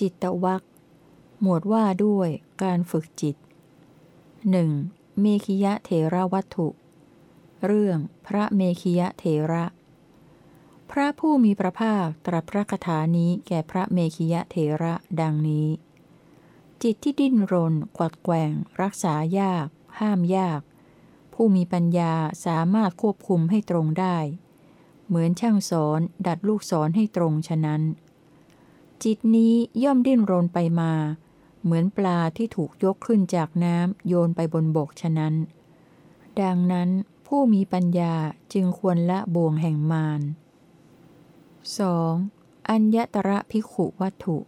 จิตวักหมวดว่าด้วยการฝึกจิตหนึ่งเมขิยะเถระวัตถุ เรื่องพระเมขิยะเถระ พระผู้มีพระภาคตรัสพระคาถานี้แก่พระเมขิยะเถระดังนี้ จิตที่ดิ้นรน กวัดแกว่งรักษายาก ห้ามยาก ผู้มีปัญญาสามารถควบคุมให้ตรงได้ เหมือนช่างสอนดัดลูกศรให้ตรงฉะนั้น จิตนี้ย่อมดิ้นรนไปมา เหมือนปลาที่ถูกยกขึ้นจากน้ำโยนไปบนบกฉะนั้น ดังนั้นผู้มีปัญญาจึงควรละบ่วงแห่งมาร 2. อัญญตระภิกขุวัตถุ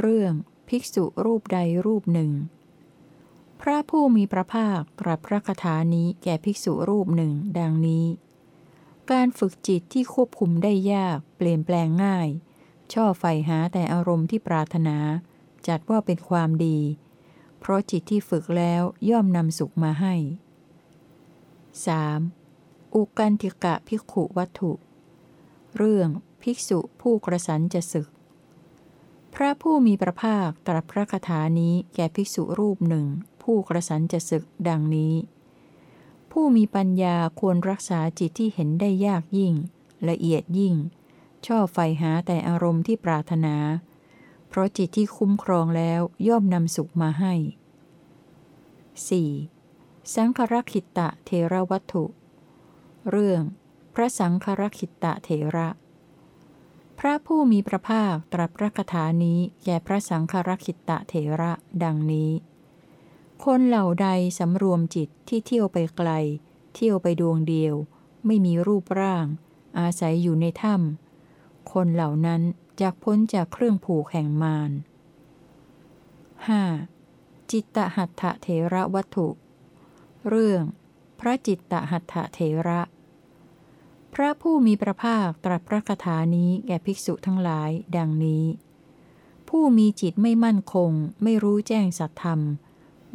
เรื่องภิกษุรูปใดรูปหนึ่ง พระผู้มีพระภาคตรัสพระคาถานี้แก่ภิกษุรูปหนึ่ง ดังนี้ การฝึกจิตที่ควบคุมได้ยากเปลี่ยนแปลงง่าย ชอบใฝ่หาแต่อารมณ์ที่ปรารถนา จัดว่าเป็นความดี เพราะจิตที่ฝึกแล้วย่อมนำสุขมาให้ 3. อุกันติกะภิกขุวัตถุ เรื่องภิกษุผู้กระสันจะศึก พระผู้มีพระภาคตรัสพระคาถานี้แก่ภิกษุรูปหนึ่ง ผู้กระสันจะศึกดังนี้ ผู้มีปัญญาควรรักษาจิตที่เห็นได้ยากยิ่ง ละเอียดยิ่ง ชอบใฝ่หาแต่อารมณ์ที่ปรารถนา เพราะจิตที่คุ้มครองแล้วย่อมนำสุขมาให้ 4. สังครักขิตะเทระวัตถุ เรื่อง พระสังครักขิตะเทระ พระผู้มีพระภาคตรัสพระคถานี้แก่พระสังครักขิตะเถระดังนี้ คนเหล่าใดสำรวมจิตที่เที่ยวไปไกล เที่ยวไปดวงเดียว ไม่มีรูปร่าง อาศัยอยู่ในถ้ำ คนเหล่านั้นจากพ้นจากเครื่องผูกแห่งมาร 5. จิตตหัตถเถระวัตถุ เรื่อง พระจิตตหัตถเถระ พระผู้มีพระภาคตรัสพระคาถานี้แก่ภิกษุทั้งหลาย ดังนี้ ผู้มีจิตไม่มั่นคง ไม่รู้แจ้งสัตธรรม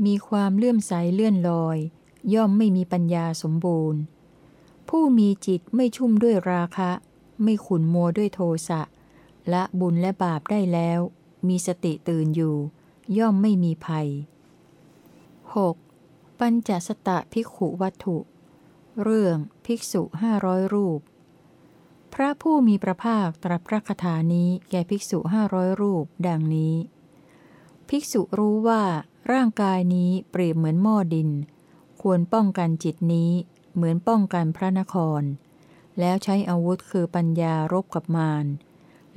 มีความเลื่อมใสเลื่อนลอย ย่อมไม่มีปัญญาสมบูรณ์ ผู้มีจิตไม่ชุ่มด้วยราคะ ไม่ขุนมัวด้วยโทสะละบุญและบาปได้แล้ว มีสติตื่นอยู่ ย่อมไม่มีภัย 6. ปัญจสตะภิกขุวัตถุ เรื่องภิกษุห้าร้อยรูป พระผู้มีพระภาคตรัสพระคาถานี้แก่ภิกษุห้าร้อยรูป ดังนี้ ภิกษุรู้ว่าร่างกายนี้เปรียบเหมือนหม้อดิน ควรป้องกันจิตนี้เหมือนป้องกันพระนคร แล้วใช้อาวุธคือปัญญารบกับมาร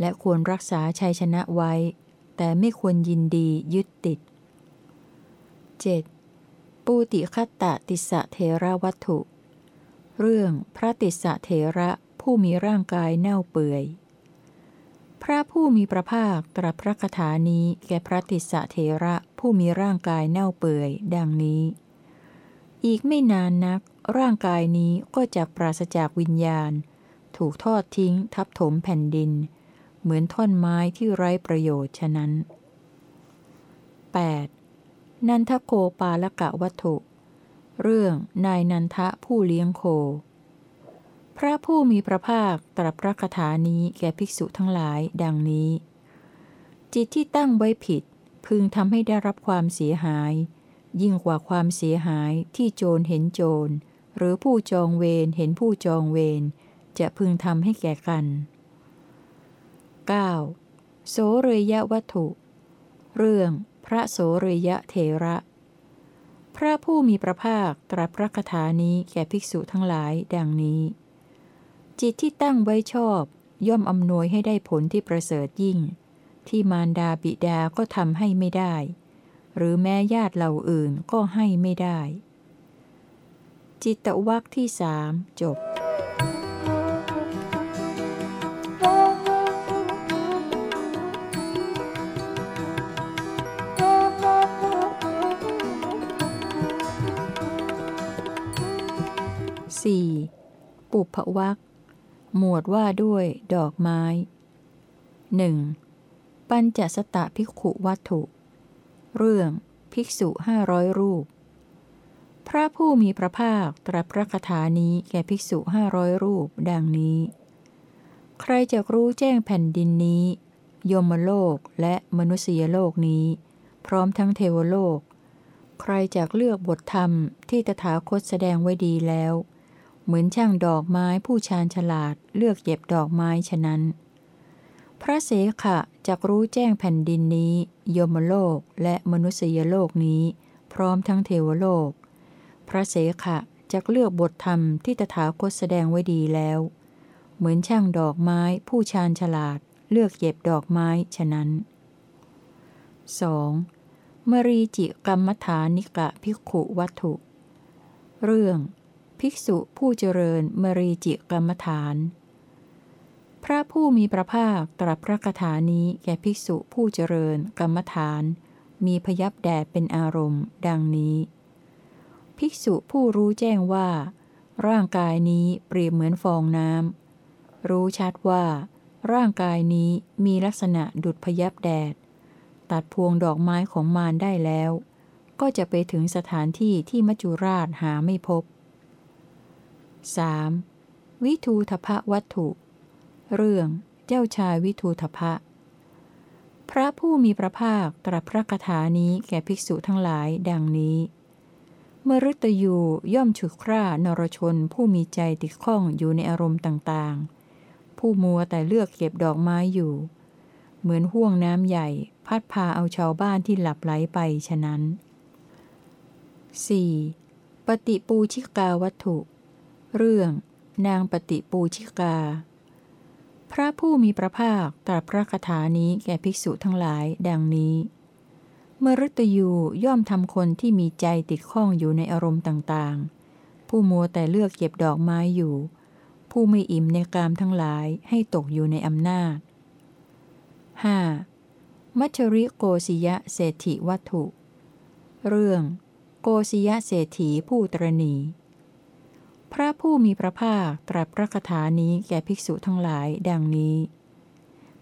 และควรรักษาชัยชนะไว้ แต่ไม่ควรยินดียึดติด 7. ปูติคัตตะติสะเทระวัตถุ เรื่องพระติสะเทระผู้มีร่างกายเน่าเปื่อย พระผู้มีพระภาคตรัสพระคาถานี้แก่พระติสะเทระผู้มีร่างกายเน่าเปื่อย ดังนี้ อีกไม่นานนัก ร่างกายนี้ก็จะปราศจากวิญญาณ ถูกทอดทิ้งทับถมแผ่นดิน เหมือนท่อนไม้ที่ไร้ประโยชน์ฉะนั้น 8. นันทโคปาลกะวัตถุ เรื่องนายนันทะผู้เลี้ยงโค พระผู้มีพระภาคตรัสพระคาถานี้แก่ภิกษุทั้งหลายดังนี้ จิตที่ตั้งไว้ผิดพึงทำให้ได้รับความเสียหาย ยิ่งกว่าความเสียหายที่โจรเห็นโจร หรือผู้จองเวรเห็นผู้จองเวรจะพึงทำให้แก่กัน 9. โสเรยะวัตถุ เรื่องพระโสเรยะเทระ พระผู้มีพระภาคตรัสพระคาถานี้แก่ภิกษุทั้งหลายดังนี้ จิตที่ตั้งไว้ชอบย่อมอำนวยให้ได้ผลที่ประเสริฐยิ่ง ที่มารดาบิดาก็ทำให้ไม่ได้ หรือแม้ญาติเหล่าอื่นก็ให้ไม่ได้ จิตตวักที่สามจบ 4. ปุพวักหมวดว่าด้วยดอกไม้ 1. ปัญจสตะภิกขุวัตถุ เรื่องภิกษุห้าร้อยรูป พระผู้มีพระภาคตรัสพระคาถานี้แก่ภิกษุห้าร้อยรูป ดังนี้ ใครจะรู้แจ้งแผ่นดินนี้ ยมโลกและมนุษยโลกนี้ พร้อมทั้งเทวโลก ใครจากเลือกบทธรรมที่ตถาคตแสดงไว้ดีแล้ว เหมือนช่างดอกไม้ผู้ชาญฉลาดเลือกเย็บดอกไม้ฉะนั้น พระเสขะจักรู้แจ้งแผ่นดินนี้ ยมโลกและมนุษยโลกนี้ พร้อมทั้งเทวโลก ระเสขะจักเลือกบทธรรมที่ตถาคตแสดงไว้ดีแล้ว เหมือนช่างดอกไม้ผู้ชาญฉลาดเลือกเย็บดอกไม้ฉะนั้น 2. มรีจิกรรมฐานิกะภิกขุวัตถุ เรื่อง ภิกษุผู้เจริญมรีจิกรรมฐาน พระผู้มีพระภาคตรัสพระคาถานี้แก่ภิกษุผู้เจริญกรรมฐาน มีพยับแดดเป็นอารมณ์ ดังนี้ ภิกษุผู้รู้แจ้งว่า ร่างกายนี้เปรียบเหมือนฟองน้ำรู้ชัดว่า ร่างกายนี้มีลักษณะดุดพยับแดด ตัดพวงดอกไม้ของมารได้แล้ว ก็จะไปถึงสถานที่ที่มัจจุราชหาไม่พบ 3. วิทูทพะวัตถุ เรื่องเจ้าชายวิทูทพะ พระผู้มีพระภาคตรัสพระคาถานี้แก่ภิกษุทั้งหลายดังนี้ มรุตยูย่อมฉุดคร่านรชนผู้มีใจติดข้องอยู่ในอารมณ์ต่างๆ ผู้มัวแต่เลือกเก็บดอกไม้อยู่ เหมือนห่วงน้ำใหญ่ พัดพาเอาชาวบ้านที่หลับไหลไปฉะนั้น 4. ปฏิปูชิกาวัตถุ เรื่อง นางปฏิปูชิกา พระผู้มีพระภาคตรัสพระคาถานี้แก่ภิกษุทั้งหลายดังนี้ มรตยูย่อมทำคนที่มีใจติดข้องอยู่ในอารมณ์ต่างๆ ผู้มัวแต่เลือกเก็บดอกไม้อยู่ ผู้ไม่อิ่มในกามทั้งหลายให้ตกอยู่ในอำนาจ 5. มัชริโกศิยะเศรษฐิวัตถุ เรื่อง โกศิยะเศรษฐีผู้ตรณี พระผู้มีพระภาคตรัสพระคาถานี้แก่ภิกษุทั้งหลายดังนี้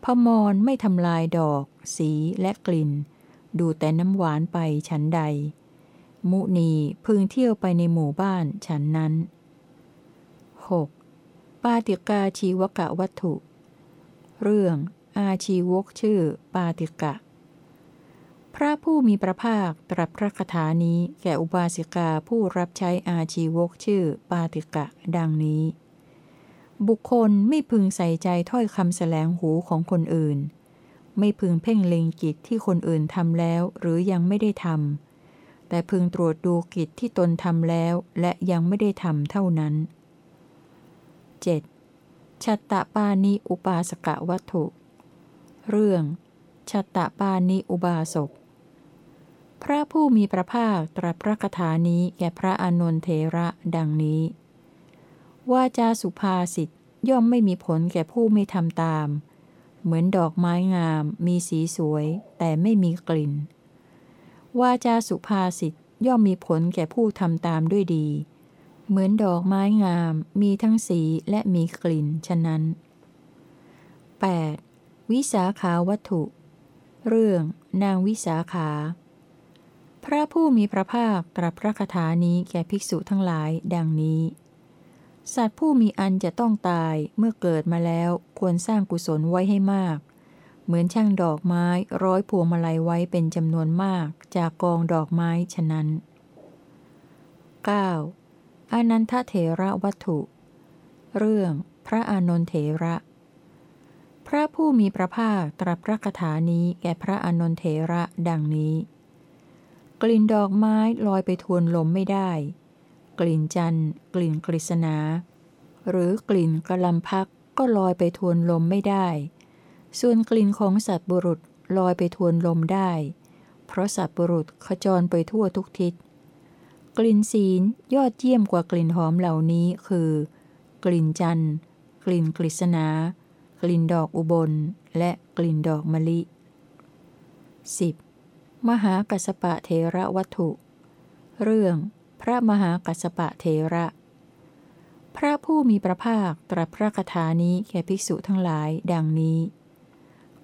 พมรไม่ทำลายดอก สีและกลิ่น ดูแต่น้ำหวานไปฉันใด มุนีพึงเที่ยวไปในหมู่บ้านฉันนั้น 6. ปาติกาชีวกะวัตถุ เรื่องอาชีวกชื่อ ปาติกะ พระผู้มีพระภาคตรัสพระคาถานี้แก่อุบาสิกาผู้รับใช้อาชีวกชื่อ ปาติกะ ดังนี้ บุคคลไม่พึงใส่ใจถ้อยคำแสลงหูของคนอื่น ไม่พึงเพ่งเล็งกิจที่คนอื่นทำแล้วหรือยังไม่ได้ทำแต่พึงตรวจดูกิจที่ตนทำแล้วและยังไม่ได้ทำเท่านั้น 7. ชัตตปานิอุปาสกวัตถุ เรื่องชัตตปานิอุบาสก พระผู้มีพระภาคตรัสพระคถานี้แก่พระอานนทเทระดังนี้ว่าจาสุภาษิตย่อมไม่มีผลแก่ผู้ไม่ทำตาม เหมือนดอกไม้งาม มีสีสวย แต่ไม่มีกลิ่น วาจาสุภาษิตย่อมมีผลแก่ผู้ทำตามด้วยดี เหมือนดอกไม้งาม มีทั้งสีและมีกลิ่น ฉะนั้น 8. วิสาขาวัตถุ เรื่องนางวิสาขา พระผู้มีพระภาคตรัสพระคาถานี้แก่ภิกษุทั้งหลายดังนี้ สัตว์ผู้มีอันจะต้องตายเมื่อเกิดมาแล้วควรสร้างกุศลไว้ให้มาก เหมือนช่างดอกไม้ร้อยพวงมาลัยไว้เป็นจำนวนมากจากกองดอกไม้ฉะนั้น 9. อนันทเถระวัตถุ เรื่องพระอานนทเถระ พระผู้มีพระภาคตรัสพระคาถานี้แก่พระอานนทเถระดังนี้ กลิ่นดอกไม้ลอยไปทวนลมไม่ได้ กลิ่นจันกลิ่นกฤษณาหรือกลิ่นกระลำพักก็ลอยไปทวนลมไม่ได้ ส่วนกลิ่นของสัตว์บุรุษลอยไปทวนลมได้ เพราะสัตว์บุรุษขจรไปทั่วทุกทิศ กลิ่นศีลยอดเยี่ยมกว่ากลิ่นหอมเหล่านี้คือ กลิ่นจันทร์ กลิ่นกฤษณากลิ่นดอกอุบล และกลิ่นดอกมะลิ 10. มหากัสปะเทระวัตถุ เรื่อง พระมหากัสปะเทระ พระผู้มีพระภาคตรัสพระคาถานี้แก่ภิกษุทั้งหลายดังนี้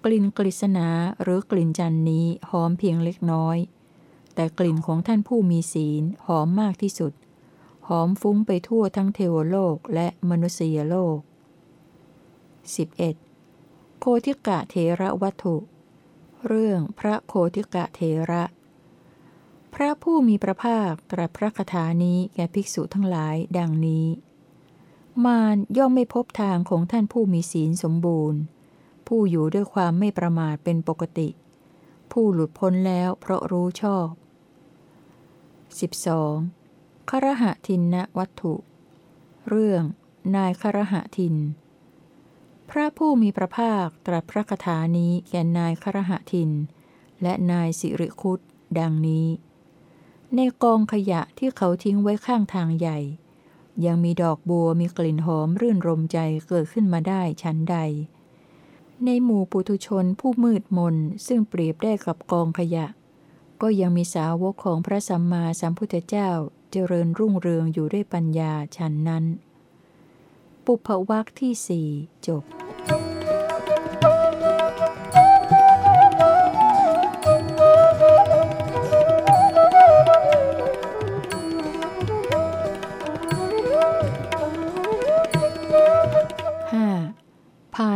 กลิ่นกฤษณาหรือกลิ่นจันนี้หอมเพียงเล็กน้อย แต่กลิ่นของท่านผู้มีศีลหอมมากที่สุด หอมฟุ้งไปทั่วทั้งเทวโลกและมนุษยโลก 11. โคทิกะเทระวัตถุ เรื่องพระโคทิกะเทระ พระผู้มีพระภาคตรัสพระคาถานี้แก่ภิกษุทั้งหลายดังนี้ มารย่อมไม่พบทางของท่านผู้มีศีลสมบูรณ์ ผู้อยู่ด้วยความไม่ประมาทเป็นปกติ ผู้หลุดพ้นแล้วเพราะรู้ชอบ 12. ครหะทินนวัตถุ เรื่อง นายครหะทิน พระผู้มีพระภาคตรัสพระคาถานี้แก่นายครหะทิน และนายสิริคุตดังนี้ ในกองขยะที่เขาทิ้งไว้ข้างทางใหญ่ ยังมีดอกบัวมีกลิ่นหอมรื่นรมใจเกิดขึ้นมาได้ชั้นใด ในหมู่ปุถุชนผู้มืดมนซึ่งเปรียบได้กับกองขยะ ก็ยังมีสาวกของพระสัมมาสัมพุทธเจ้าเจริญรุ่งเรืองอยู่ด้วยปัญญาฉันนั้น ปุพวักที่สี่จบ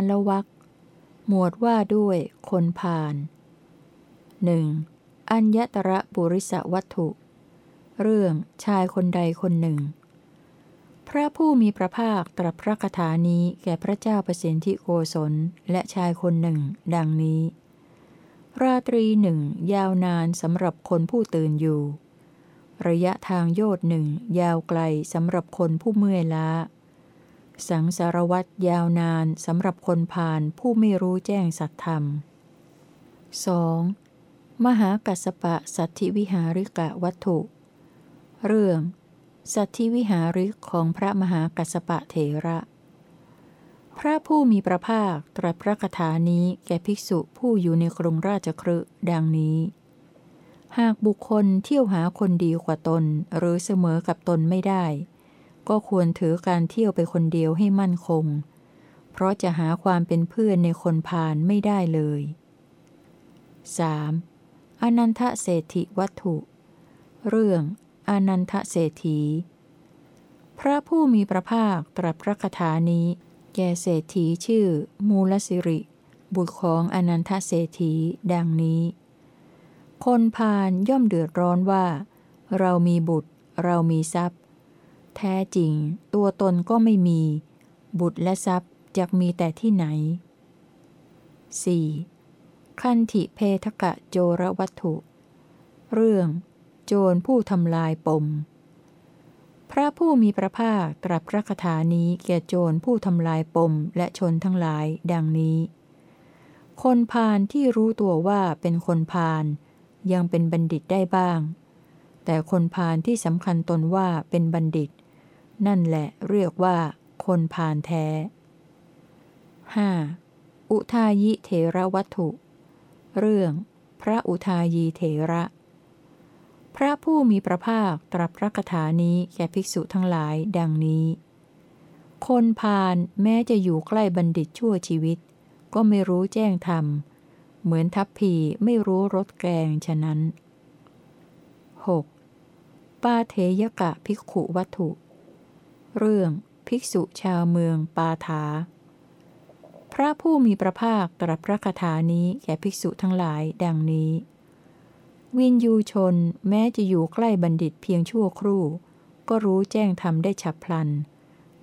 านละวักหมวดว่าด้วยคนพาลหนึ่งอัญญตระปุริสวัตถุ เรื่องชายคนใดคนหนึ่ง พระผู้มีพระภาคตรัสพระคาถานี้แก่พระเจ้าประสิทธิโกศลและชายคนหนึ่ง ดังนี้ ราตรีหนึ่งยาวนานสำหรับคนผู้ตื่นอยู่ ระยะทางโยดหนึ่งยาวไกลสำหรับคนผู้เมื่อยล้า สังสารวัตรยาวนานสำหรับคนผ่านผู้ไม่รู้แจ้งสัตธรรม 2. มหากัสสปะสัตธิวิหาริกะวัตถุ เรื่อง สัตธิวิหาริกของพระมหากัสสปะเถระ พระผู้มีพระภาคตรัสพระคาถานี้แก่ภิกษุผู้อยู่ในกรุงราชครืดังนี้ หากบุคคลเที่ยวหาคนดีกว่าตนหรือเสมอกับตนไม่ได้ ก็ควรถือการเที่ยวไปคนเดียวให้มั่นคง เพราะจะหาความเป็นเพื่อนในคนพาลไม่ได้เลย 3. อนันทเศรษฐิวัตถุ เรื่องอนันทเศรษฐี พระผู้มีพระภาคตรัสพระคถานี้ แก่เศรษฐีชื่อ มูลสิริ บุตรของอนันทเศรษฐีดังนี้ คนพาลย่อมเดือดร้อนว่า เรามีบุตร เรามีทรัพย์ แท้จริง ตัวตนก็ไม่มี บุตรและทรัพย์จะมีแต่ที่ไหน 4. คันธิเพทกะโจรวัตถุ เรื่อง โจรผู้ทำลายปม พระผู้มีพระภาคตรัสพระคถานี้แก่โจรผู้ทำลายปมและชนทั้งหลายดังนี้ คนพาลที่รู้ตัวว่าเป็นคนพาลยังเป็นบัณฑิตได้บ้าง แต่คนพาลที่สำคัญตนว่าเป็นบัณฑิต นั่นแหละเรียกว่า คนพาลแท้ 5. อุทายิเถระวัตถุ เรื่อง พระอุทายีเถระ พระผู้มีพระภาคตรัสพระคถานี้แก่ภิกษุทั้งหลายดังนี้ คนพาลแม้จะอยู่ใกล้บัณฑิตชั่วชีวิต ก็ไม่รู้แจ้งธรรม เหมือนทัพพีไม่รู้รสแกงฉะนั้น 6. ปาเทยกะภิกขุวัตถุ เรื่องภิกษุชาวเมืองปาถา พระผู้มีพระภาคตรัสพระคาถานี้แก่ภิกษุทั้งหลายดังนี้ วินยูชนแม้จะอยู่ใกล้บัณฑิตเพียงชั่วครู่ ก็รู้แจ้งธรรมได้ฉับพลัน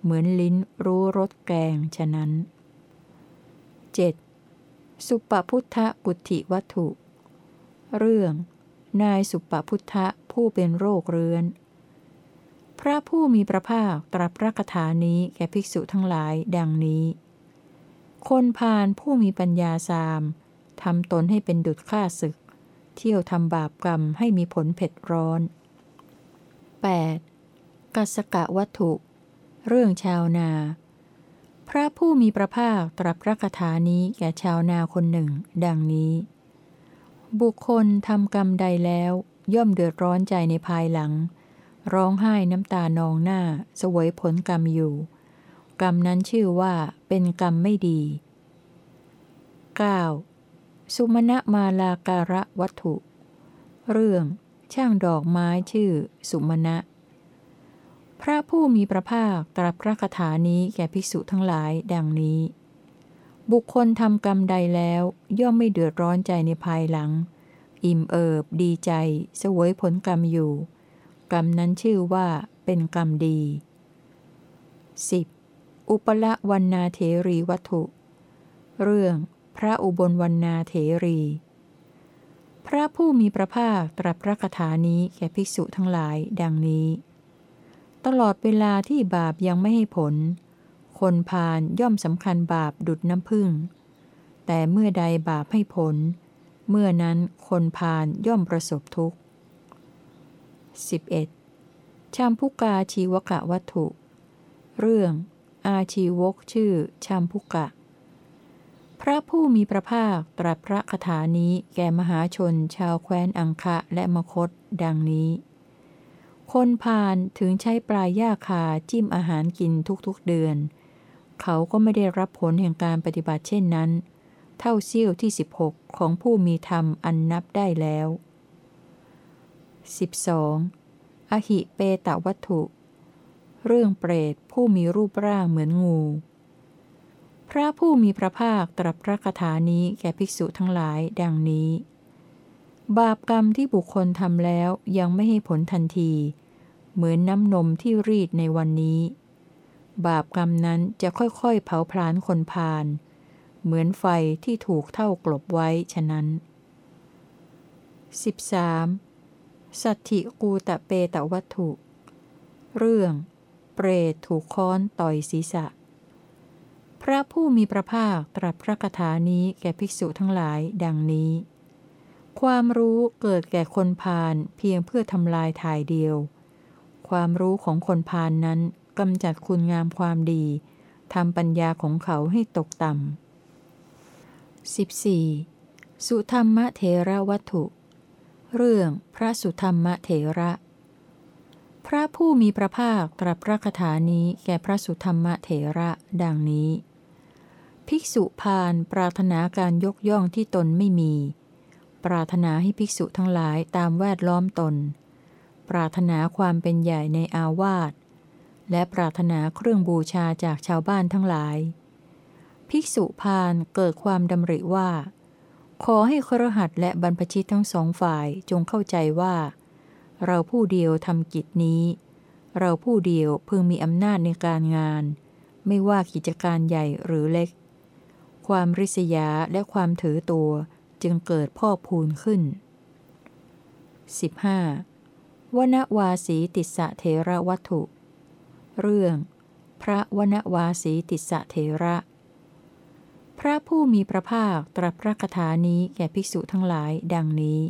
เหมือนลิ้นรู้รสแกงฉะนั้น 7. สุปพุทธกุติวัตถุ เรื่อง นายสุปพุทธะผู้เป็นโรคเรื้อน พระผู้มีพระภาคตรัสพระคถานี้แก่ภิกษุทั้งหลายดังนี้ คนพาลผู้มีปัญญาสามทำตนให้เป็นดุจข้าศึก เที่ยวทำบาปกรรมให้มีผลเผ็ดร้อน 8. กัสกะวัตถุ เรื่องชาวนา พระผู้มีพระภาคตรัสพระคถานี้แก่ชาวนาคนหนึ่ง ดังนี้ บุคคลทำกรรมใดแล้วย่อมเดือดร้อนใจในภายหลัง ร้องไห้น้ำตานองหน้า สวยผลกรรมอยู่ กรรมนั้นชื่อว่าเป็นกรรมไม่ดี 9. สุมาณมาลาการะวัตถุ เรื่อง ช่างดอกไม้ชื่อ สุมาณะ พระผู้มีพระภาคตรัสพระคาถานี้แก่ภิกษุทั้งหลายดังนี้ บุคคลทำกรรมใดแล้ว ย่อมไม่เดือดร้อนใจในภายหลัง อิ่มเอิบดีใจ สวยผลกรรมอยู่ กรรมนั้นชื่อว่าเป็นกรรมดี 10. อุปละวันนาเถรีวัตถุ เรื่องพระอุบลวันนาเถรี พระผู้มีพระภาคตรัสพระคาถานี้แก่ภิกษุทั้งหลายดังนี้ ตลอดเวลาที่บาปยังไม่ให้ผล คนพาลย่อมสำคัญบาปดุดน้ำพึ่ง แต่เมื่อใดบาปให้ผล เมื่อนั้นคนพาลย่อมประสบทุกข์ 11. ชามพุกาชีวกะวัตถุ เรื่อง อาชีวกชื่อชามพุกะ พระผู้มีพระภาคตรัสพระคาถานี้แก่มหาชนชาวแคว้นอังคะและมคต ดังนี้ คนพาลถึงใช้ปลายย่าคาจิ้มอาหารกินทุกๆเดือน เขาก็ไม่ได้รับผลแห่งการปฏิบัติเช่นนั้น เท่าเสี้ยวที่ 16 ของผู้มีธรรมอันนับได้แล้ว 12. อหิเปตวัตถุ เรื่องเปรตผู้มีรูปร่างเหมือนงู พระผู้มีพระภาคตรัสพระคาถานี้แก่ภิกษุทั้งหลายดังนี้ บาปกรรมที่บุคคลทำแล้วยังไม่ให้ผลทันที เหมือนน้ำนมที่รีดในวันนี้ บาปกรรมนั้นจะค่อยๆ เผาพลานคนพาลเหมือนไฟที่ถูกเท่ากลบไว้ฉะนั้น 13. สัตถิกูตะเปตะวัตถุ เรื่อง เปรตถูกค้อนต่อยศีรษะ พระผู้มีพระภาคตรัสพระคาถานี้แก่ภิกษุทั้งหลายดังนี้ ความรู้เกิดแก่คนพาลเพียงเพื่อทำลายถ่ายเดียว ความรู้ของคนพาลนนั้นกำจัดคุณงามความดีทำปัญญาของเขาให้ตกต่ำ 14. สุธรรมเทระวัตถุ เรื่องพระสุธรรมเถระ พระผู้มีพระภาคตรัสพระคถานี้แก่พระสุธรรมเถระดังนี้ ภิกษุพาลปรารถนาการยกย่องที่ตนไม่มี ปรารถนาให้ภิกษุทั้งหลายตามแวดล้อมตน ปรารถนาความเป็นใหญ่ในอาวาส และปรารถนาเครื่องบูชาจากชาวบ้านทั้งหลาย ภิกษุพาลเกิดความดำริว่า ขอให้ครหัสและบรรพชิตทั้งสองฝ่ายจงเข้าใจว่า เราผู้เดียวทำกิจนี้ เราผู้เดียวพึงมีอำนาจในการงาน ไม่ว่ากิจการใหญ่หรือเล็ก ความริษยาและความถือตัวจึงเกิดพ่อพูนขึ้น 15. วนวาสีติสะเทระวัตถุ เรื่อง พระวนวาสีติสะเทระ พระผู้มีพระภาคตรัสพระคาถานี้แก่ภิกษุทั้งหลายดังนี้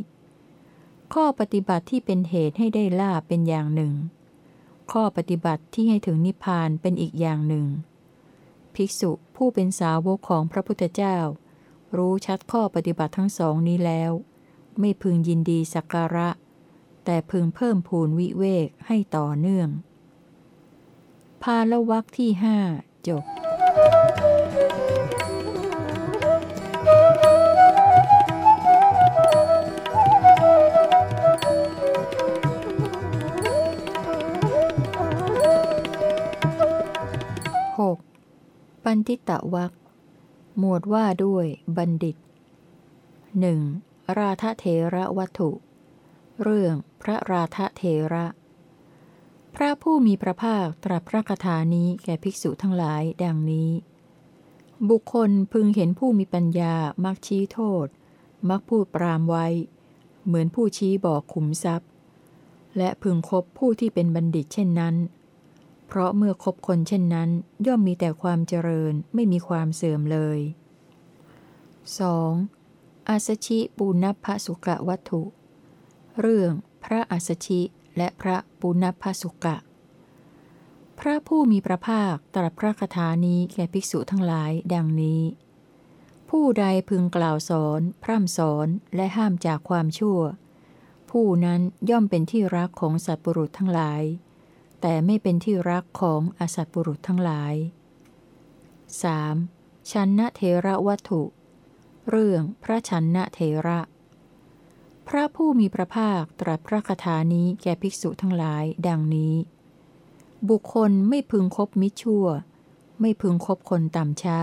ข้อปฏิบัติที่เป็นเหตุให้ได้ลาบเป็นอย่างหนึ่ง ข้อปฏิบัติที่ให้ถึงนิพพานเป็นอีกอย่างหนึ่ง ภิกษุผู้เป็นสาวกของพระพุทธเจ้า รู้ชัดข้อปฏิบัติทั้งสองนี้แล้ว ไม่พึงยินดีสักการะ แต่พึงเพิ่มพูนวิเวกให้ต่อเนื่องภาลวักที่ห้าจบ ปันติตะวักหมวดว่าด้วยบัณฑิตหนึ่งราธเทระวัตถุ เรื่องพระราธเทระ พระผู้มีพระภาคตรัสพระคาถานี้แก่ภิกษุทั้งหลายดังนี้ บุคคลพึงเห็นผู้มีปัญญามักชี้โทษ มักพูดปรามไว้ เหมือนผู้ชี้บอกขุมทรัพย์ และพึงคบผู้ที่เป็นบัณฑิตเช่นนั้น เพราะเมื่อคบคนเช่นนั้น ย่อมมีแต่ความเจริญไม่มีความเสื่อมเลย 2. อาสชิปุณพสุกะวัตถุ เรื่องพระอาสชิและพระปุณพสุกะ พระผู้มีพระภาคตรัสพระคาถานี้แก่ภิกษุทั้งหลายดังนี้ ผู้ใดพึงกล่าวสอน พร่ำสอนและห้ามจากความชั่ว ผู้นั้นย่อมเป็นที่รักของสัตว์ปุรุษทั้งหลาย แต่ไม่เป็นที่รักของอสัตว์ปุรุษทั้งหลาย 3. ชันนะเทระวัตถุ เรื่องพระชันนะเทระ พระผู้มีพระภาคตรัสพระคาถานี้แก่ภิกษุทั้งหลาย ดังนี้ บุคคลไม่พึงคบมิชั่ว ไม่พึงคบคนต่ำช้า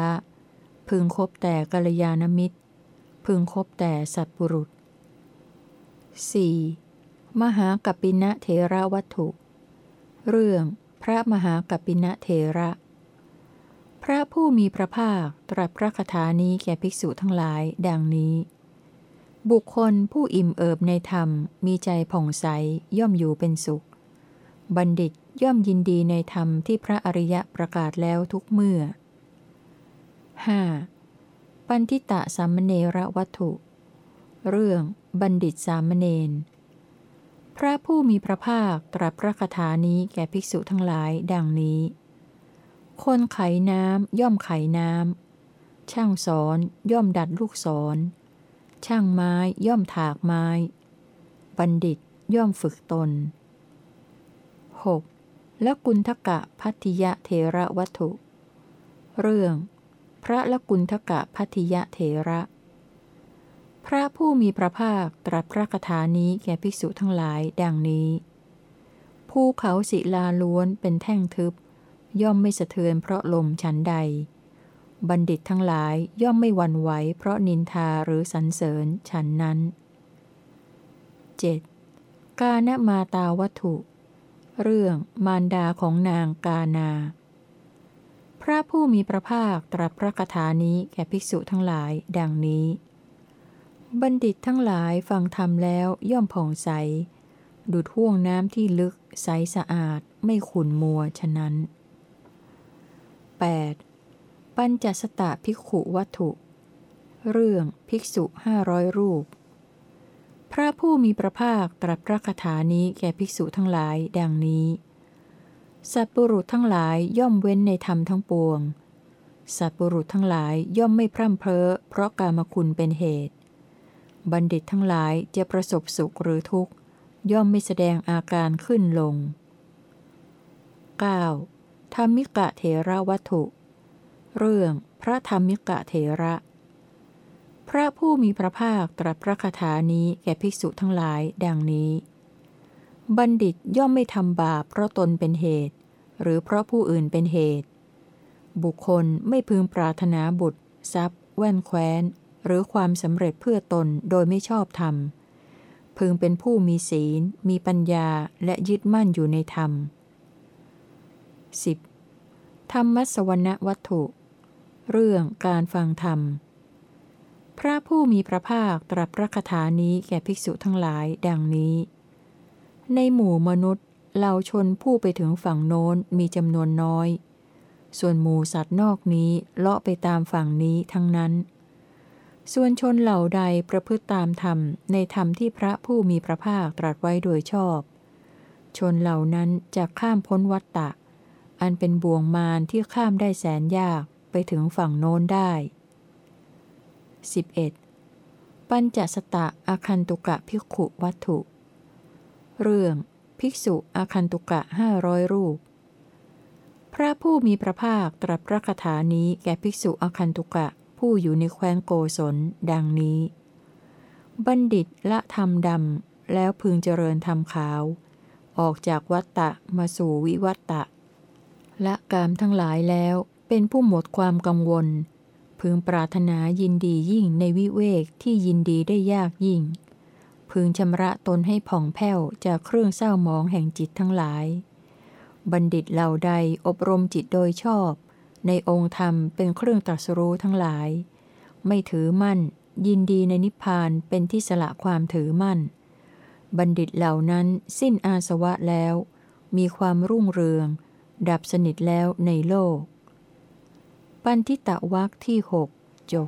พึงคบแต่กัลยาณมิตร พึงคบแต่สัตบุรุษ 4. มหากัปปินะเทระวัตถุ เรื่อง พระมหากัปปินะเทระ พระผู้มีพระภาคตรัสพระคาถานี้แก่ภิกษุทั้งหลาย ดังนี้ บุคคลผู้อิ่มเอิบในธรรม มีใจผ่องใสย่อมอยู่เป็นสุข บัณฑิตย่อมยินดีในธรรมที่พระอริยะประกาศแล้วทุกเมื่อ 5. ปันทิตะสามเณรวัตถุ เรื่องบัณฑิตสามเณร พระผู้มีพระภาคตรัสพระคาถานี้แก่ภิกษุทั้งหลายดังนี้ คนไขน้ำย่อมไขน้ำ ช่างสอนย่อมดัดลูกศร ช่างไม้ย่อมถากไม้ บัณฑิตย่อมฝึกตน 6. และกุณทกะพัทยะเทระวัตถุ เรื่อง พระละกุณทกะพัทยะเทระ พระผู้มีพระภาคตรัสพระคาถานี้แก่ภิกษุทั้งหลายดังนี้ ภูเขาศิลาล้วนเป็นแท่งทึบ ย่อมไม่สะเทือนเพราะลมฉันใด บัณฑิตทั้งหลายย่อมไม่หวั่นไหวเพราะนินทาหรือสรรเสริญฉันนั้น 7. กาณมาตาวัตถุ เรื่องมารดาของนางกานา พระผู้มีพระภาคตรัสพระคาถานี้แก่ภิกษุทั้งหลายดังนี้ บัณฑิตทั้งหลายฟังธรรมแล้วย่อมผ่องใส ดุดห่วงน้ำที่ลึกใสสะอาดไม่ขุ่นมัวฉะนั้น 8. ปัญจสตะภิกขุวัตถุ เรื่องภิกษุห้าร้อยรูป พระผู้มีพระภาคตรัสพระคาถานี้แก่ภิกษุทั้งหลายดังนี้ สัตว์บุรุษทั้งหลายย่อมเว้นในธรรมทั้งปวง สัตว์บุรุษทั้งหลายย่อมไม่พร่ำเพ้อเพราะกามคุณเป็นเหตุ บัณฑิตทั้งหลายจะประสบสุขหรือทุกข์ ย่อมไม่แสดงอาการขึ้นลง 9. ธรรมิกะเถระวัตถุ เรื่องพระธรรมิกะเถระ พระผู้มีพระภาคตรัสพระคาถานี้แก่ภิกษุทั้งหลายดังนี้ บัณฑิตย่อมไม่ทำบาปเพราะตนเป็นเหตุ หรือเพราะผู้อื่นเป็นเหตุ บุคคลไม่พึงปรารถนาบุตร ทรัพย์ แว่นแคว้น หรือความสำเร็จเพื่อตนโดยไม่ชอบธรรม พึงเป็นผู้มีศีล มีปัญญาและยึดมั่นอยู่ในธรรม 10. ธรรมัสวรณวัตถุ เรื่องการฟังธรรม พระผู้มีพระภาคตรัสพระคถานี้แก่ภิกษุทั้งหลายดังนี้ ในหมู่มนุษย์เราชนผู้ไปถึงฝั่งโน้นมีจำนวนน้อย ส่วนหมู่สัตว์นอกนี้เลาะไปตามฝั่งนี้ทั้งนั้น ส่วนชนเหล่าใดประพฤติตามธรรมในธรรมที่พระผู้มีพระภาคตรัสไว้โดยชอบ ชนเหล่านั้นจะข้ามพ้นวัฏฏะอันเป็นบ่วงมารที่ข้ามได้แสนยากไปถึงฝั่งโน้นได้ 11. ปัญจสตะอาคันตุกะภิกขุวัตถุ เรื่อง ภิกษุอาคันตุกะห้าร้อยรูป พระผู้มีพระภาคตรัสพระคาถานี้แก่ภิกษุอาคันตุกะ ผู้อยู่ในแคว้นโกศลดังนี้ บัณฑิตละธรรมดำ แล้วพึงเจริญธรรมขาว ออกจากวัตตะมาสู่วิวัตตะ ละกามทั้งหลายแล้วเป็นผู้หมดความกังวล พึงปรารถนายินดียิ่งในวิเวกที่ยินดีได้ยากยิ่ง พึงชำระตนให้ผ่องแผ้วจากเครื่องเศร้าหมองแห่งจิตทั้งหลาย บัณฑิตเหล่าใดอบรมจิตโดยชอบ ในองค์ธรรมเป็นเครื่องตรัสรู้ทั้งหลาย ไม่ถือมั่น ยินดีในนิพพานเป็นที่สละความถือมั่น บัณฑิตเหล่านั้นสิ้นอาสวะแล้ว มีความรุ่งเรือง ดับสนิทแล้วในโลก ปันทิตะวักที่หกจบ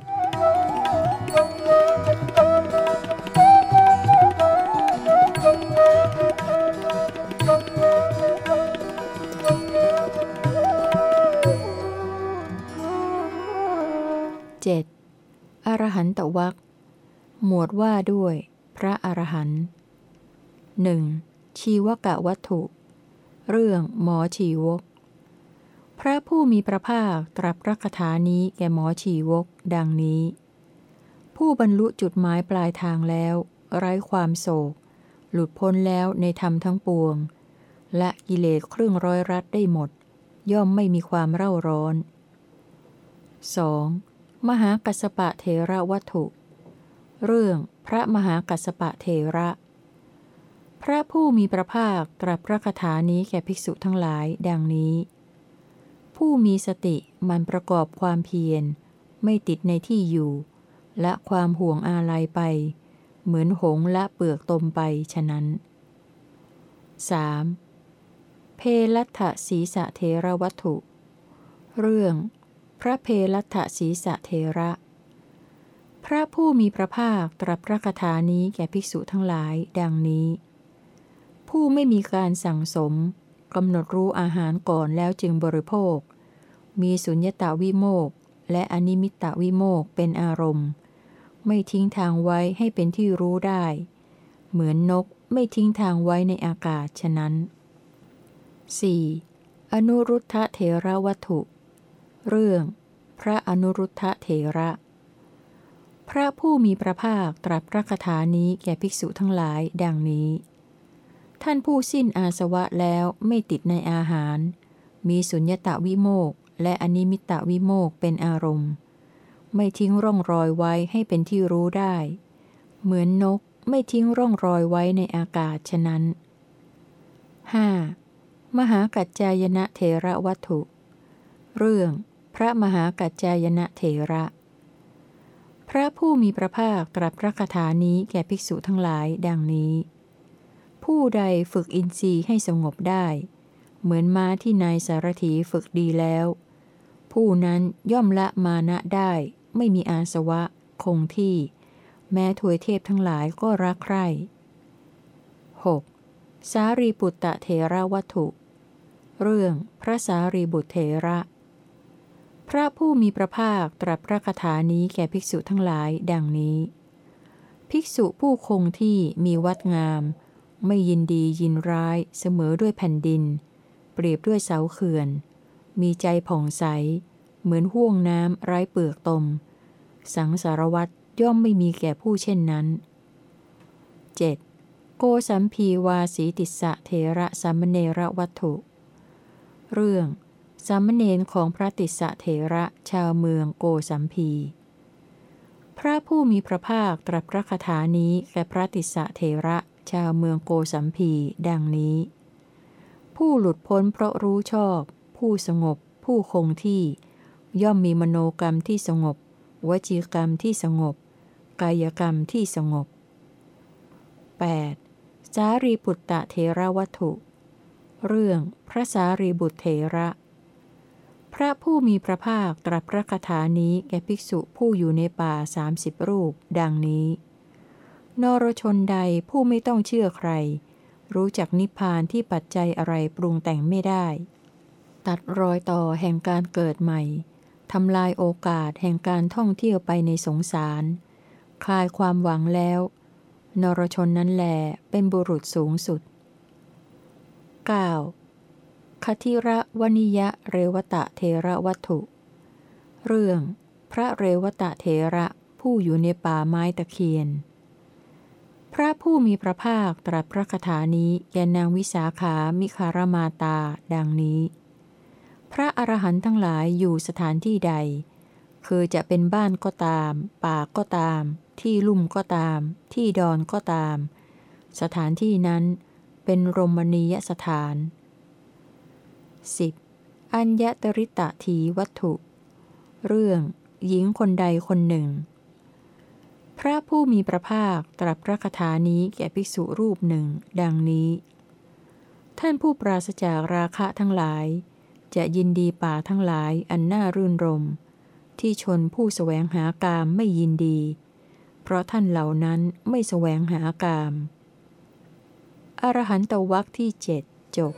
อรหันตวักหมวดว่าด้วย พระอรหันต์หนึ่งชีวกะวัตถุ เรื่องหมอชีวก พระผู้มีพระภาคตรัสพระคถานี้แก่หมอชีวก ดังนี้ ผู้บรรลุจุดหมายปลายทางแล้ว ไร้ความโศก หลุดพ้นแล้วในธรรมทั้งปวง และกิเลสเครื่องร้อยรัดได้หมด ย่อมไม่มีความเร่าร้อน 2. มหากัสปะเทระวัตถุ เรื่องพระมหากัสปะเทระ พระผู้มีพระภาคตรัสพระคาถานี้แก่ภิกษุทั้งหลายดังนี้ ผู้มีสติมันประกอบความเพียร ไม่ติดในที่อยู่ และความห่วงอาลัยไป เหมือนหงส์ละเปลือกตมไปฉะนั้น 3. เพลัตถศีสะเทระวัตถุ เรื่อง พระเพลัตถศีสะเทระ พระผู้มีพระภาคตรัสพระคาถานี้แก่ภิกษุทั้งหลายดังนี้ ผู้ไม่มีการสั่งสมกำหนดรู้อาหารก่อนแล้วจึงบริโภค มีสุญญตาวิโมกและอนิมิตตวิโมกเป็นอารมณ์ ไม่ทิ้งทางไว้ให้เป็นที่รู้ได้ เหมือนนกไม่ทิ้งทางไว้ในอากาศฉะนั้น 4. อนุรุทธะเถระวัตถุ เรื่อง พระอนุรุทธะเถระ พระผู้มีพระภาคตรัสพระคาถานี้แก่ภิกษุทั้งหลายดังนี้ ท่านผู้สิ้นอาสวะแล้วไม่ติดในอาหาร มีสุญญตาวิโมกและอนิมิตตวิโมกเป็นอารมณ์ ไม่ทิ้งร่องรอยไว้ให้เป็นที่รู้ได้ เหมือนนกไม่ทิ้งร่องรอยไว้ในอากาศฉะนั้น 5. มหากัจจายนะเถระวัตถุ เรื่อง ระมหากัจจายนะเถระ พระผู้มีพระภาคตรัสพระคาถานี้แก่ภิกษุทั้งหลายดังนี้ ผู้ใดฝึกอินทรีย์ให้สงบได้ เหมือนม้าที่นายสารถีฝึกดีแล้ว ผู้นั้นย่อมละมานะได้ ไม่มีอาสวะ คงที่ แม้ถวยเทพทั้งหลายก็รักใคร่ 6. สารีบุตตะเทระวัตถุ เรื่องพระสารีบุตรเทระ พระผู้มีพระภาคตรัสพระคาถานี้แก่ภิกษุทั้งหลายดังนี้ ภิกษุผู้คงที่มีวัดงาม ไม่ยินดียินร้ายเสมอด้วยแผ่นดิน เปรียบด้วยเสาเขื่อน มีใจผ่องใส เหมือนห่วงน้ำไร้เปลือกตม สังสารวัตรย่อมไม่มีแก่ผู้เช่นนั้น 7. โกสัมพีวาสีติสะเทระสามเณระวัตถุ เรื่อง สามเณรของพระติสเทระชาวเมืองโกสัมพี พระผู้มีพระภาคตรัสพระคาถานี้แก่พระติสเทระชาวเมืองโกสัมพี ดังนี้ ผู้หลุดพ้นเพราะรู้ชอบ ผู้สงบ ผู้คงที่ ย่อมมีมโนกรรมที่สงบ วจีกรรมที่สงบ กายกรรมที่สงบ 8. สารีบุตตะเทระวัตถุ เรื่องพระสารีบุตรเทระ พระผู้มีพระภาคตรัสพระคาถานี้แก่ภิกษุผู้อยู่ในป่าสามสิบรูป ดังนี้ นรชนใดผู้ไม่ต้องเชื่อใคร รู้จักนิพพานที่ปัจจัยอะไรปรุงแต่งไม่ได้ ตัดรอยต่อแห่งการเกิดใหม่ทำลายโอกาสแห่งการท่องเที่ยวไปในสงสาร คลายความหวังแล้ว นรชนนั้นแหลเป็นบุรุษสูงสุด 9. คทิระวนิยะเรวตะเทระวัตถุ เรื่อง พระเรวตะเทระผู้อยู่ในป่าไม้ตะเคียน พระผู้มีพระภาคตรัสพระคาถานี้แก่นางวิสาขามิคารมาตา ดังนี้ พระอรหันต์ทั้งหลายอยู่สถานที่ใด คือจะเป็นบ้านก็ตาม ป่าก็ตาม ที่ลุ่มก็ตาม ที่ดอนก็ตาม สถานที่นั้นเป็นรมณียสถาน 10. อัญญตริตะทีวัตถุ เรื่องหญิงคนใดคนหนึ่ง พระผู้มีพระภาคตรัสพระคาถานี้แก่ภิกษุรูปหนึ่ง ดังนี้ ท่านผู้ปราศจากราคะทั้งหลาย จะยินดีป่าทั้งหลายอันน่ารื่นรม ที่ชนผู้สแสวงหากามไม่ยินดี เพราะท่านเหล่านั้นไม่แสวงหากาม อรหันตวักที่เจ็ดจบ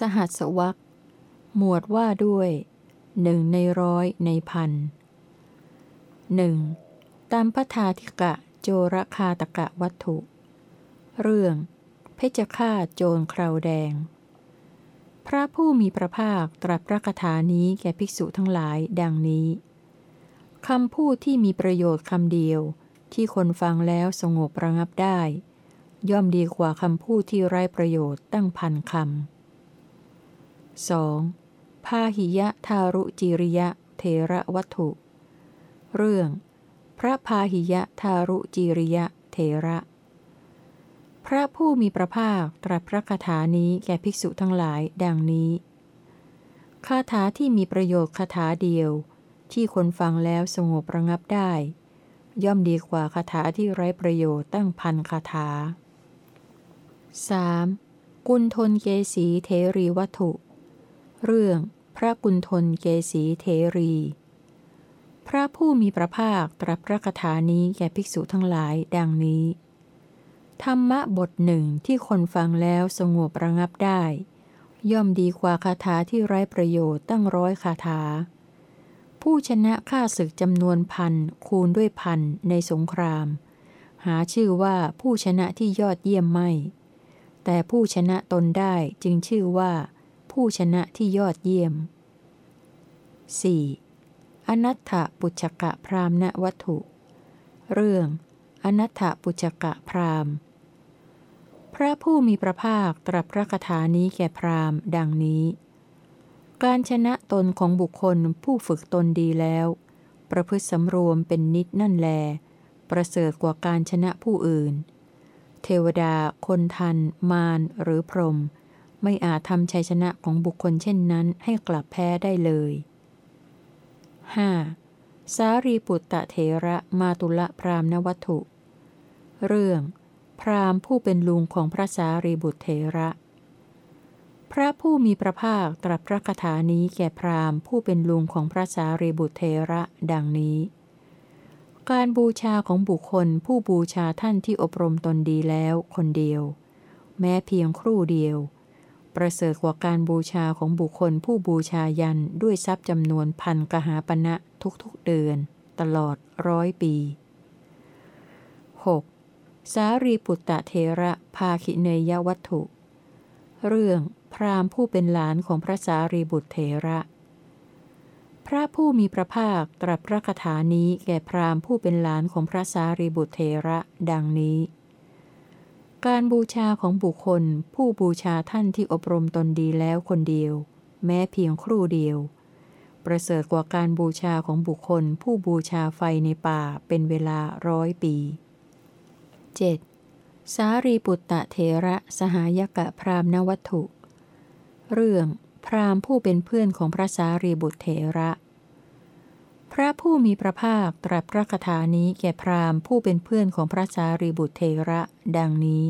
สหัสวรรคหมวดว่าด้วยหนึ่งในร้อยในพันหนึ่งตามพระธาธิกะโจรคาตกะวัตถุ เรื่อง เพชฌฆาตโจรคราวแดง พระผู้มีพระภาคตรัสพระคาถานี้แก่ภิกษุทั้งหลายดังนี้คำพูดที่มีประโยชน์คำเดียว ที่คนฟังแล้วสงบระงับได้ ย่อมดีกว่าคำพูดที่ไร้ประโยชน์ตั้งพันคำ 2. พาหิยะทารุจิริยะเทระวัตถุ เรื่อง พระพาหิยะทารุจิริยะเทระ พระผู้มีพระภาคตรัสพระคาถานี้แก่ภิกษุทั้งหลายดังนี้คาถาที่มีประโยชน์คาถาเดียว ที่คนฟังแล้วสงบระงับได้ ย่อมดีกว่าคาถาที่ไร้ประโยชน์ตั้งพันคาถา 3. กุณทนเกสีเทรีวัตถุ เรื่อง พระกุณทนเกสีเทรี พระผู้มีพระภาคตรัสพระคาถานี้แก่ภิกษุทั้งหลายดังนี้ ธรรมะบทหนึ่งที่คนฟังแล้วสงบระงับได้ ย่อมดีกว่าคาถาที่ไร้ประโยชน์ตั้งร้อยคาถา ผู้ชนะฆ่าศึกจำนวนพันคูณด้วยพันในสงคราม หาชื่อว่าผู้ชนะที่ยอดเยี่ยมไม่ แต่ผู้ชนะตนได้จึงชื่อว่า ผู้ชนะที่ยอดเยี่ยม 4. อนัตถปุจกะพรามณวัตถุ เรื่อง อนัตถปุจกะพรามพระผู้มีพระภาคตรัสพระคาถานี้แก่พราหมณ์ ดังนี้ การชนะตนของบุคคลผู้ฝึกตนดีแล้ว ประพฤติสำรวมเป็นนิดนั่นแล ประเสริฐกว่าการชนะผู้อื่น เทวดา คนทัน มาร หรือพรหม ไม่อาจทำชัยชนะของบุคคลเช่นนั้นให้กลับแพ้ได้เลย 5. สารีปุตตะเถระมาตุละพรามณวัตถุ เรื่อง พราหมณ์ผู้เป็นลุงของพระสารีบุตรเถระ พระผู้มีพระภาคตรัสพระคาถานี้แก่พราหมณ์ผู้เป็นลุงของพระสารีบุตรเถระดังนี้ การบูชาของบุคคลผู้บูชาท่านที่อบรมตนดีแล้วคนเดียว แม้เพียงครู่เดียว ประเสริฐกว่าการบูชาของบุคคลผู้บูชายันด้วยทรัพย์จำนวนพันกหาปณะทุกๆเดือน ตลอดร้อยปี 6. สารีปุตตะเทระภาคิเนยวัตถุ เรื่องพราหมณ์ผู้เป็นหลานของพระสารีบุตรเทระ พระผู้มีพระภาคตรัสพระคาถานี้แก่พราหมณ์ผู้เป็นหลานของพระสารีบุตรเทระ ดังนี้ การบูชาของบุคคล ผู้บูชาท่านที่อบรมตนดีแล้วคนเดียว แม้เพียงครู่เดียว ประเสริฐกว่าการบูชาของบุคคล ผู้บูชาไฟในป่าเป็นเวลาร้อยปี 7. สารีปุตตะเทระสหายกะพรามณวัตถุ เรื่อง พรามผู้เป็นเพื่อนของพระสารีบุตรเทระ ระผู้มีพระภาคตรัสพระคาถานี้แก่พรามผู้เป็นเพื่อนของพระสารีบุตรเทระ ดังนี้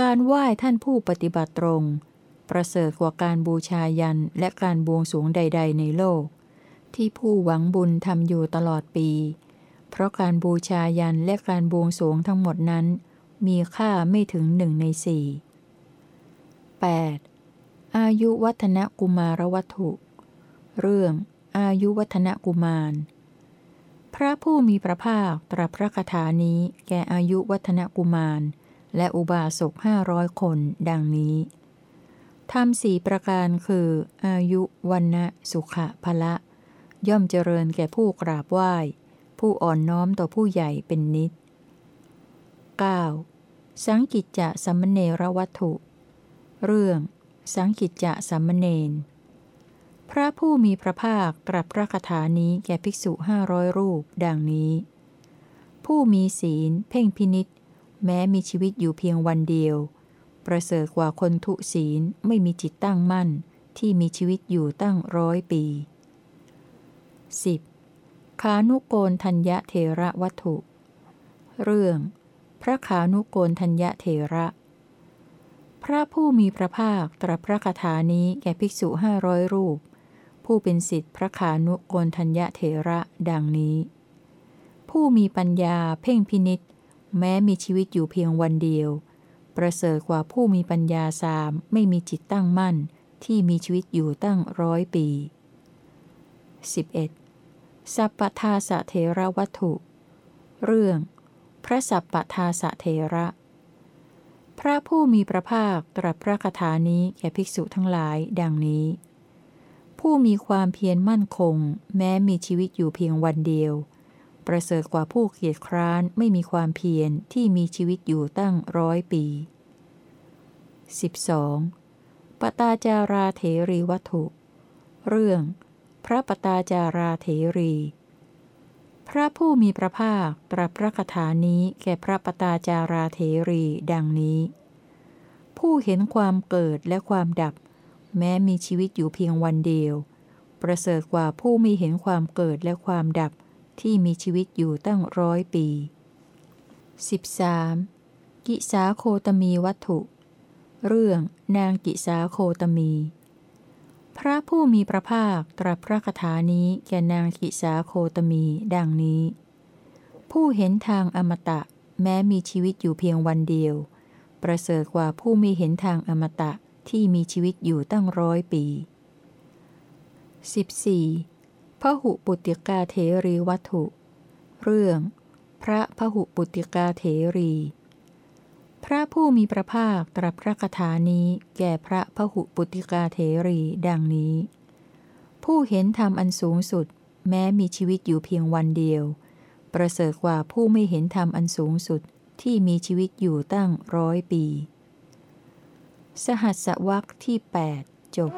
การไหว้ท่านผู้ปฏิบัติตรง ประเสริฐกว่าการบูชายันและการบวงสรวงใด ๆ ในโลก ที่ผู้หวังบุญทำอยู่ตลอดปี เพราะการบูชายันและการบวงสรวงทั้งหมดนั้น มีค่าไม่ถึงหนึ่งในสี่ 8. อายุวัฒนกุมารวัตถุ เรื่อง อายุวัฒนกุมาร พระผู้มีพระภาคตรัสพระคาถานี้แก่อายุวัฒนกุมาร และอุบาสกห้าร้อยคน ดังนี้ทำสี่ประการคือ อายุวันนะสุขะพละ ย่อมเจริญแก่ผู้กราบไหว้ ผู้อ่อนน้อมต่อผู้ใหญ่เป็นนิด 9. สังกิจจะสัมเนรวัตถุ เรื่อง สังกิจจะสัมเนน พระผู้มีพระภาคตรัสพระคาถานี้แก่ภิกษุห้าร้อยรูป ดังนี้ ผู้มีศีล เพ่งพินิษแม้มีชีวิตอยู่เพียงวันเดียว ประเสริฐกว่าคนทุศีลไม่มีจิตตั้งมั่น ที่มีชีวิตอยู่ตั้งร้อยปี 10. ขานุโกนทัญญเทระวัตถุ เรื่อง พระขานุโกนทัญญเทระ พระผู้มีพระภาคตรัสพระคาถานี้แก่ภิกษุห้าร้อยรูป ผู้เป็นสิทธิพระขานุโกนทัญญเทระดังนี้ ผู้มีปัญญาเพ่งพินิษแม้มีชีวิตอยู่เพียงวันเดียว ประเสริฐกว่าผู้มีปัญญาสามไม่มีจิตตั้งมั่น ที่มีชีวิตอยู่ตั้งร้อยปี 11. สัพปทาสะเทระวัตถุ เรื่อง พระสัพปทาสะเทระ พระผู้มีพระภาคตรัสพระคาถานี้แก่ภิกษุทั้งหลายดังนี้ ผู้มีความเพียรมั่นคง แม้มีชีวิตอยู่เพียงวันเดียว ประเสริฐกว่าผู้เกียจคร้านไม่มีความเพียรที่มีชีวิตอยู่ตั้งร้อยปี 12. ปตาจาราเถรีวัตถุ เรื่อง พระปตาจาราเถรี พระผู้มีพระภาคตรัสพระคาถานี้แก่พระปตาจาราเถรีดังนี้ ผู้เห็นความเกิดและความดับ แม้มีชีวิตอยู่เพียงวันเดียว ประเสริฐกว่าผู้ม่เห็นความเกิดและความดับที่มีชีวิตอยู่ตั้งร้อยปี 13. กิสาโคตมีวัตถุ เรื่องนางกิสาโคตมี พระผู้มีพระภาคตรัสพระคาถานี้แก่นางกิสาโคตมีดังนี้ ผู้เห็นทางอมตะ แม้มีชีวิตอยู่เพียงวันเดียว ประเสริฐกว่าผู้ม่เห็นทางอมตะ ที่มีชีวิตอยู่ตั้งร้อยปี 14. พระหุปุติกาเทรีวัตถุ เรื่อง พระพระหุปุติกาเทรี พระผู้มีพระภาคตรัสพระคาถานี้แก่พระพระหุปุติกาเทรีดังนี้ ผู้เห็นธรรมอันสูงสุด แม้มีชีวิตอยู่เพียงวันเดียว ประเสริฐกว่าผู้ไม่เห็นธรรมอันสูงสุดที่มีชีวิตอยู่ตั้งร้อยปี สหัสวรรคที่ 8 จบ